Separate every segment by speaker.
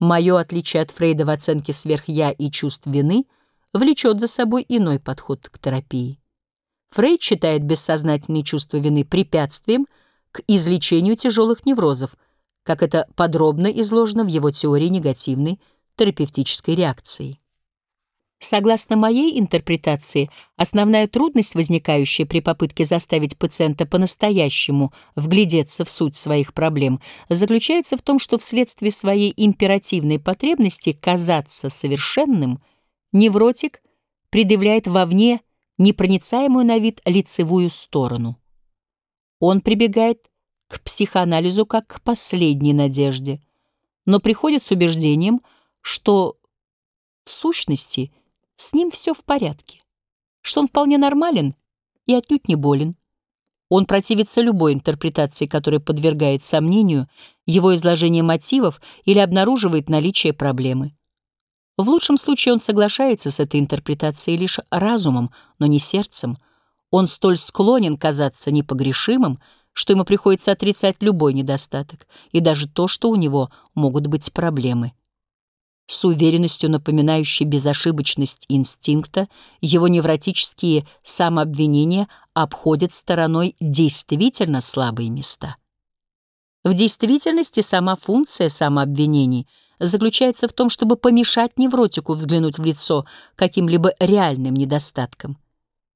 Speaker 1: Мое отличие от Фрейда в оценке сверх-я и чувств вины влечет за собой иной подход к терапии. Фрейд считает бессознательные чувства вины препятствием к излечению тяжелых неврозов, как это подробно изложено в его теории негативной терапевтической реакции. Согласно моей интерпретации, основная трудность, возникающая при попытке заставить пациента по-настоящему вглядеться в суть своих проблем, заключается в том, что вследствие своей императивной потребности казаться совершенным, невротик предъявляет вовне непроницаемую на вид лицевую сторону. Он прибегает к психоанализу как к последней надежде, но приходит с убеждением, что в сущности – с ним все в порядке, что он вполне нормален и отнюдь не болен. Он противится любой интерпретации, которая подвергает сомнению его изложение мотивов или обнаруживает наличие проблемы. В лучшем случае он соглашается с этой интерпретацией лишь разумом, но не сердцем. Он столь склонен казаться непогрешимым, что ему приходится отрицать любой недостаток и даже то, что у него могут быть проблемы. С уверенностью напоминающей безошибочность инстинкта, его невротические самообвинения обходят стороной действительно слабые места. В действительности сама функция самообвинений заключается в том, чтобы помешать невротику взглянуть в лицо каким-либо реальным недостаткам.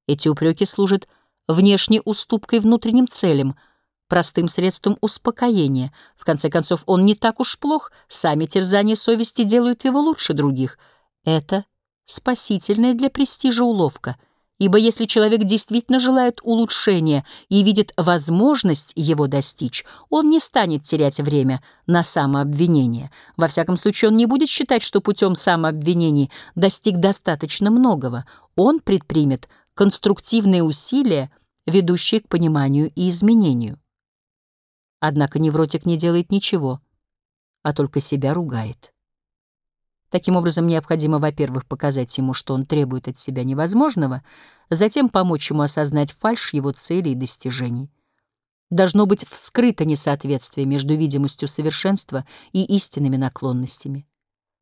Speaker 1: Эти упреки служат внешней уступкой внутренним целям — простым средством успокоения. В конце концов, он не так уж плох, сами терзания совести делают его лучше других. Это спасительная для престижа уловка, ибо если человек действительно желает улучшения и видит возможность его достичь, он не станет терять время на самообвинение. Во всяком случае, он не будет считать, что путем самообвинений достиг достаточно многого. Он предпримет конструктивные усилия, ведущие к пониманию и изменению. Однако невротик не делает ничего, а только себя ругает. Таким образом, необходимо, во-первых, показать ему, что он требует от себя невозможного, затем помочь ему осознать фальшь его целей и достижений. Должно быть вскрыто несоответствие между видимостью совершенства и истинными наклонностями.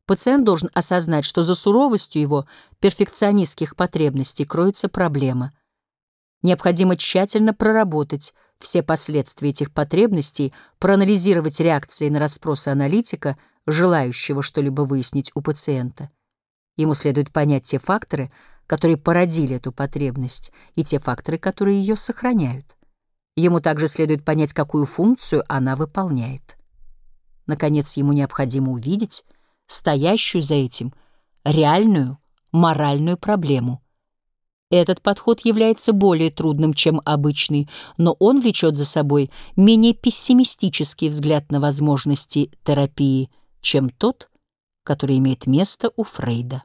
Speaker 1: Пациент должен осознать, что за суровостью его перфекционистских потребностей кроется проблема. Необходимо тщательно проработать все последствия этих потребностей, проанализировать реакции на расспросы аналитика, желающего что-либо выяснить у пациента. Ему следует понять те факторы, которые породили эту потребность, и те факторы, которые ее сохраняют. Ему также следует понять, какую функцию она выполняет. Наконец, ему необходимо увидеть стоящую за этим реальную моральную проблему, этот подход является более трудным, чем обычный, но он влечет за собой менее пессимистический взгляд на возможности терапии, чем тот, который имеет место у Фрейда.